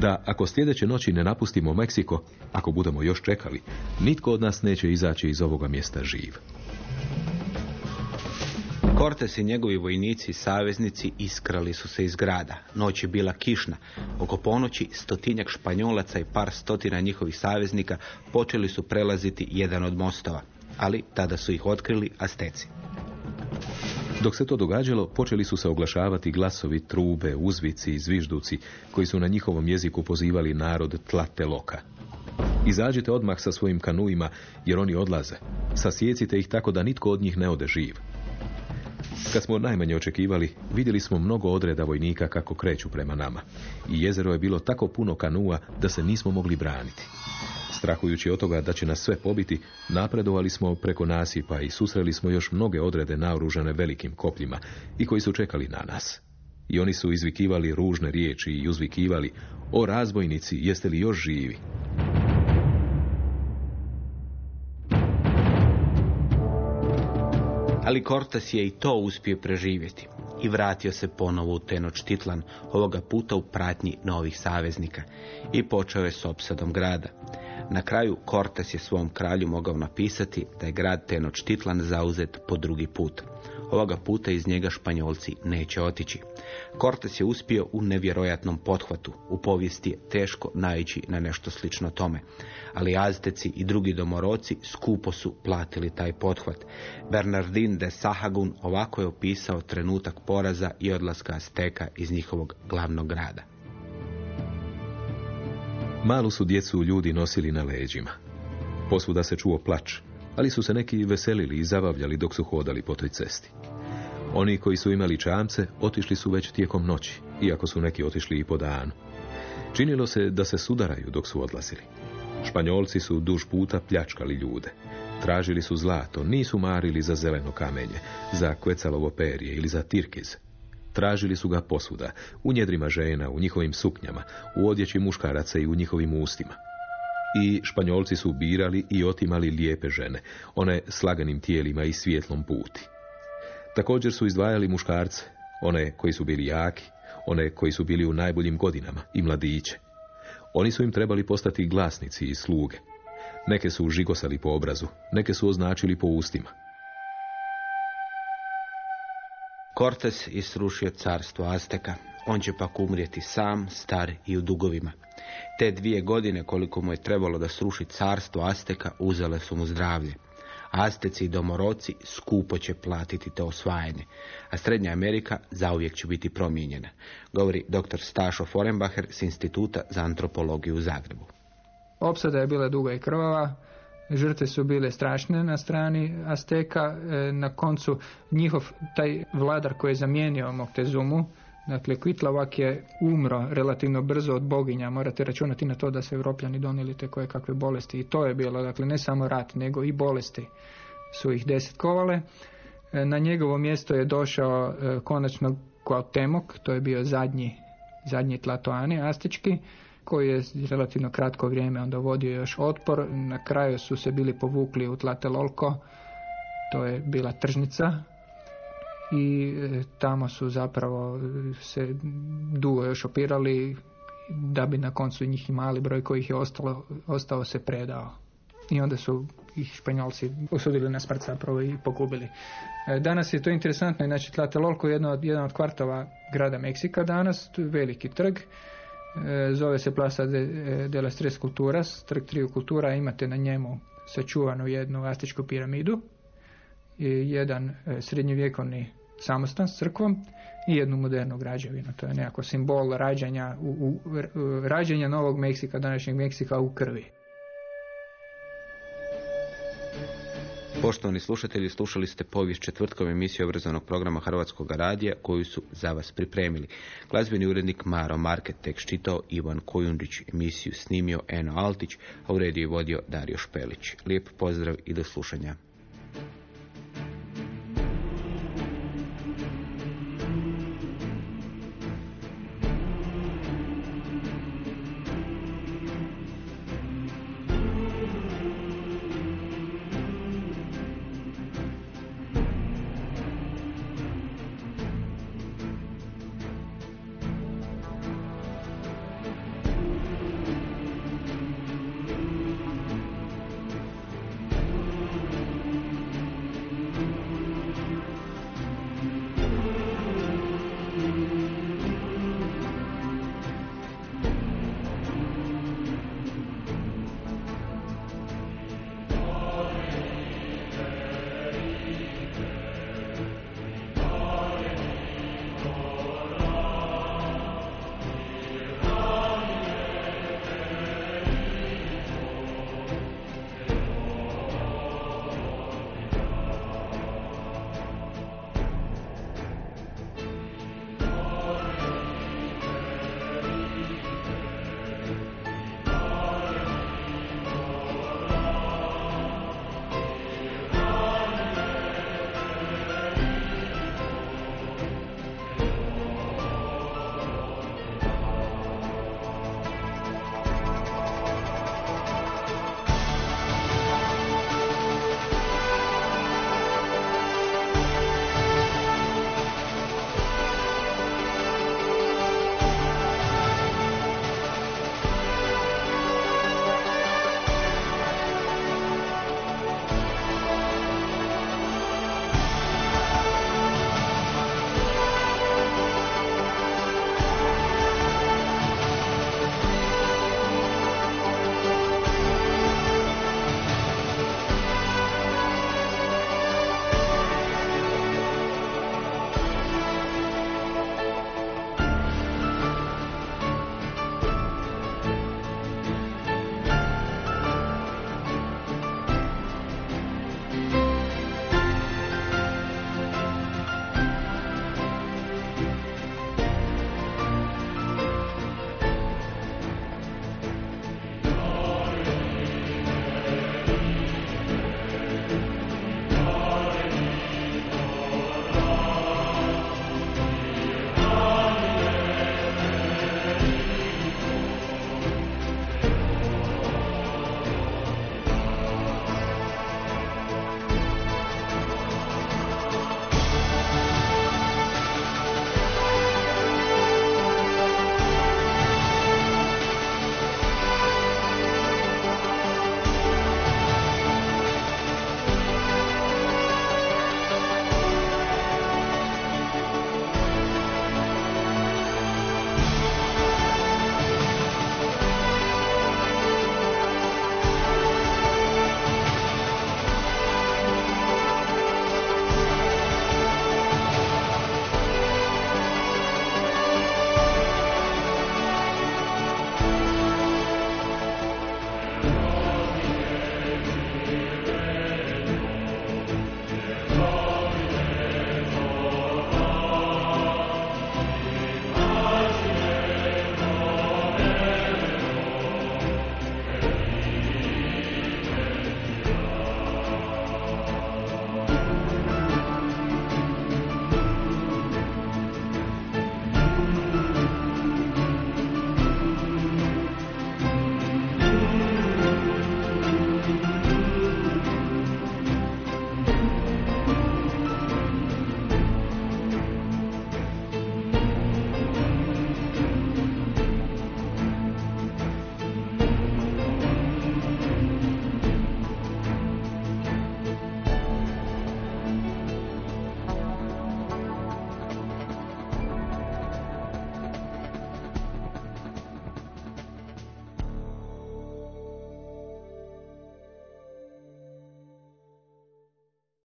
da ako sljedeće noći ne napustimo Meksiko, ako budemo još čekali, nitko od nas neće izaći iz ovoga mjesta živ. Cortes i njegovi vojnici i saveznici iskrali su se iz grada. Noć je bila kišna. Oko ponoći stotinjak španjolaca i par stotina njihovih saveznika počeli su prelaziti jedan od mostova. Ali tada su ih otkrili Asteci. Dok se to događalo, počeli su se oglašavati glasovi, trube, uzvici i zvižduci, koji su na njihovom jeziku pozivali narod Tlateloka. Izađite odmah sa svojim kanuima, jer oni odlaze. Sasjecite ih tako da nitko od njih ne ode živ. Kad smo najmanje očekivali, vidjeli smo mnogo odreda vojnika kako kreću prema nama. I jezero je bilo tako puno kanua da se nismo mogli braniti. Strahujući od toga da će nas sve pobiti, napredovali smo preko nasipa i susreli smo još mnoge odrede naoružane velikim kopljima i koji su čekali na nas. I oni su izvikivali ružne riječi i uzvikivali, o razbojnici, jeste li još živi? Ali Cortes je i to uspio preživjeti i vratio se ponovo u Tenochtitlan, ovoga puta u pratnji novih saveznika i počeo je s opsadom grada. Na kraju Cortes je svom kralju mogao napisati da je grad Tenochtitlan zauzet po drugi put. Ovoga puta iz njega Španjolci neće otići. Cortes je uspio u nevjerojatnom pothvatu. U povijesti je teško naići na nešto slično tome. Ali Azteci i drugi domoroci skupo su platili taj pothvat. Bernardin de Sahagún ovako je opisao trenutak poraza i odlaska Azteka iz njihovog glavnog grada. Malu su djecu ljudi nosili na leđima. Posvuda se čuo plač, ali su se neki veselili i zabavljali dok su hodali po toj cesti. Oni koji su imali čamce otišli su već tijekom noći, iako su neki otišli i po danu. Činilo se da se sudaraju dok su odlazili. Španjolci su duž puta pljačkali ljude. Tražili su zlato, nisu marili za zeleno kamenje, za kvecalovo perje ili za tirkiz. Tražili su ga posvuda, u njedrima žena, u njihovim suknjama, u odjeći muškaraca i u njihovim ustima. I španjolci su birali i otimali lijepe žene, one s laganim tijelima i svjetlom puti. Također su izdvajali muškarce, one koji su bili jaki, one koji su bili u najboljim godinama i mladiće. Oni su im trebali postati glasnici i sluge. Neke su žigosali po obrazu, neke su označili po ustima. Cortes isrušio carstvo Azteka. On će pak umrijeti sam, star i u dugovima. Te dvije godine koliko mu je trebalo da sruši carstvo Azteka uzele su mu zdravlje. Azteci i domoroci skupo će platiti to osvajanje, a Srednja Amerika zauvijek će biti promijenjena, govori dr. Stašo Forenbacher s Instituta za antropologiju u Zagrebu. Opsada je bila duga i krvava, žrtve su bile strašne na strani Azteka, e, na koncu njihov taj vladar koji je zamijenio Moctezumu, Dakle, Kvitlavak je umro relativno brzo od boginja. Morate računati na to da se Europljani donijeli te koje kakve bolesti. I to je bilo, dakle, ne samo rat, nego i bolesti su ih desetkovale. E, na njegovo mjesto je došao e, konačno Cuauhtémoc, to je bio zadnji, zadnji Tlatoani, astički, koji je relativno kratko vrijeme onda vodio još otpor. Na kraju su se bili povukli u Tlatelolko, to je bila tržnica i e, tamo su zapravo se dugo još opirali da bi na koncu njih mali broj kojih je ostalo, ostao se predao. I onda su ih Španjolci osudili na smrt zapravo i pogubili. E, danas je to interesantno, znači Tlatelolco je jedan od, jedan od kvartova grada Meksika danas, tu je veliki trg, e, zove se Plaza de, de las Tres Culturas, trg triju kultura, imate na njemu sačuvanu jednu astičku piramidu, i jedan srednjovjekovni samostan s crkvom i jednu modernu građevinu. To je nekako simbol rađanja, u, u, rađanja novog Meksika, današnjeg Meksika u krvi. Poštovani slušatelji, slušali ste povijest četvrtkom emisiju obrazovnog programa Hrvatskog radija koju su za vas pripremili. Glazbeni urednik Maro Market tekst čitao Ivan Kojundić, emisiju snimio Eno Altić, a u rediju vodio Dario Špelić. Lijep pozdrav i do slušanja.